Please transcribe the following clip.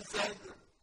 فسد